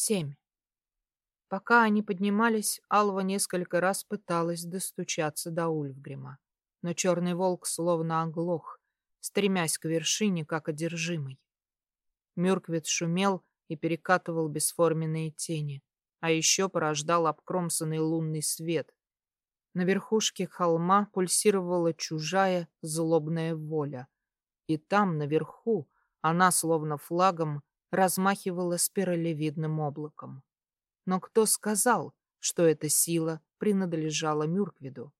Семь. Пока они поднимались, Алва несколько раз пыталась достучаться до Ульфгрима. Но черный волк словно оглох, стремясь к вершине, как одержимый. Мюрквит шумел и перекатывал бесформенные тени, а еще порождал обкромсанный лунный свет. На верхушке холма пульсировала чужая злобная воля. И там, наверху, она, словно флагом, размахивала спиралевидным облаком. Но кто сказал, что эта сила принадлежала Мюрквиду?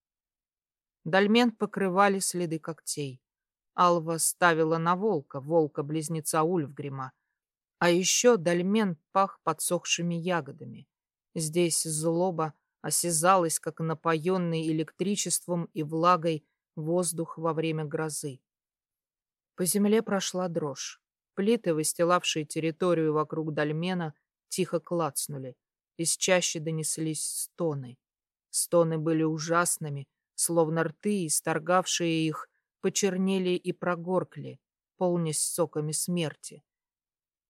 Дальмен покрывали следы когтей. Алва ставила на волка, волка-близнеца Ульфгрима. А еще дальмен пах подсохшими ягодами. Здесь злоба осязалась, как напоенный электричеством и влагой воздух во время грозы. По земле прошла дрожь. Плиты, выстилавшие территорию вокруг дольмена, тихо клацнули. Из чаще донеслись стоны. Стоны были ужасными, словно рты, исторгавшие их, почернели и прогоркли, полнясь соками смерти.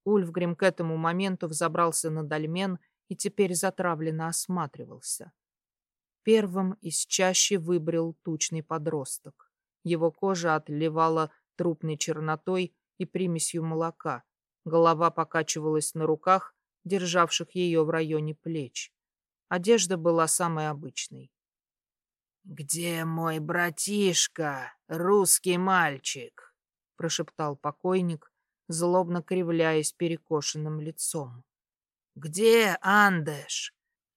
Ульфгрим к этому моменту взобрался на дольмен и теперь затравленно осматривался. Первым из чаще выбрел тучный подросток. Его кожа отливала трупной чернотой и примесью молока. Голова покачивалась на руках, державших ее в районе плеч. Одежда была самой обычной. «Где мой братишка, русский мальчик?» — прошептал покойник, злобно кривляясь перекошенным лицом. «Где Андеш?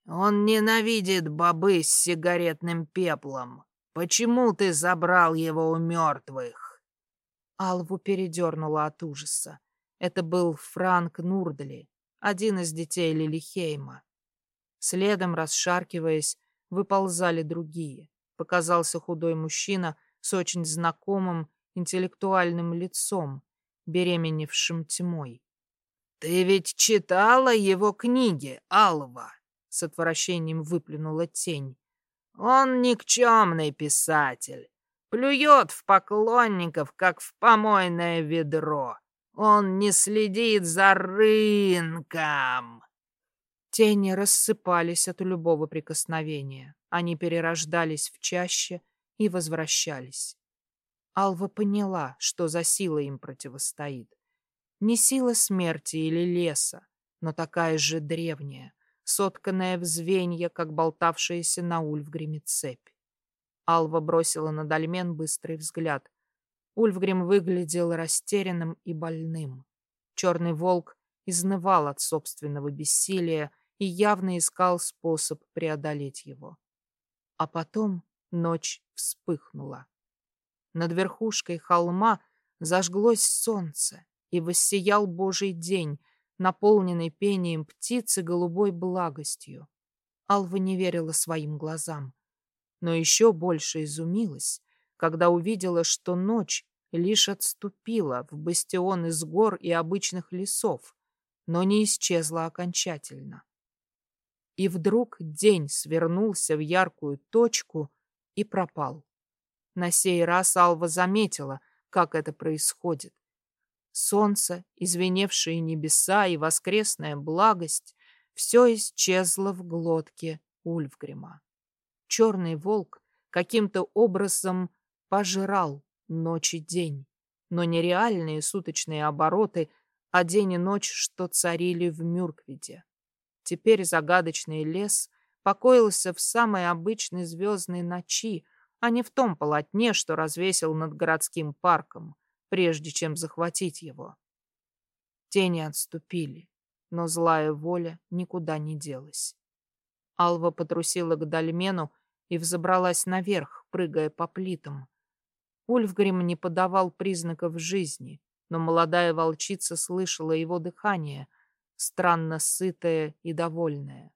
Он ненавидит бобы с сигаретным пеплом. Почему ты забрал его у мертвых?» Алву передернула от ужаса. Это был Франк Нурдли, один из детей Лилихейма. Следом, расшаркиваясь, выползали другие. Показался худой мужчина с очень знакомым интеллектуальным лицом, беременевшим тьмой. «Ты ведь читала его книги, Алва?» — с отвращением выплюнула тень. «Он никчемный писатель, плюет в поклонников, как в помойное ведро. Он не следит за рынком. Тени рассыпались от любого прикосновения. Они перерождались в чаще и возвращались. Алва поняла, что за сила им противостоит. Не сила смерти или леса, но такая же древняя, сотканная в звенья, как болтавшаяся на Ульфгриме цепь. Алва бросила на Дальмен быстрый взгляд. Ульфгрим выглядел растерянным и больным. Черный волк изнывал от собственного бессилия и явно искал способ преодолеть его. А потом ночь вспыхнула. Над верхушкой холма зажглось солнце, и воссиял Божий день, наполненный пением птиц и голубой благостью. Алва не верила своим глазам, но еще больше изумилась, когда увидела, что ночь лишь отступила в бастион из гор и обычных лесов, но не исчезла окончательно. И вдруг день свернулся в яркую точку и пропал. На сей раз Алва заметила, как это происходит. Солнце, извиневшие небеса и воскресная благость — все исчезло в глотке Ульфгрима. Черный волк каким-то образом пожирал ночь и день, но не реальные суточные обороты, а день и ночь, что царили в Мюрквиде. Теперь загадочный лес покоился в самой обычной звездной ночи, а не в том полотне, что развесил над городским парком, прежде чем захватить его. Тени отступили, но злая воля никуда не делась. Алва потрусила к дольмену и взобралась наверх, прыгая по плитам. Ульфгрим не подавал признаков жизни, но молодая волчица слышала его дыхание, странно сытое и довольное.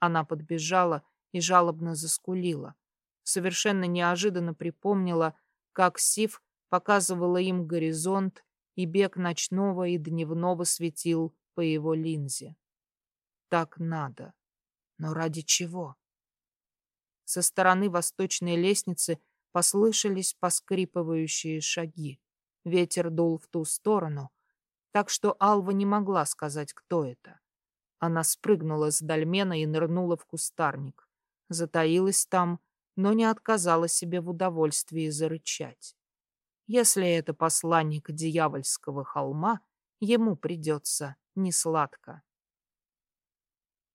Она подбежала и жалобно заскулила. Совершенно неожиданно припомнила, как Сив показывала им горизонт, и бег ночного и дневного светил по его линзе. Так надо. Но ради чего? Со стороны восточной лестницы послышались поскрипывающие шаги. Ветер дул в ту сторону, так что Алва не могла сказать, кто это. Она спрыгнула с дольмена и нырнула в кустарник. Затаилась там, но не отказала себе в удовольствии зарычать. Если это посланник дьявольского холма, ему придется несладко.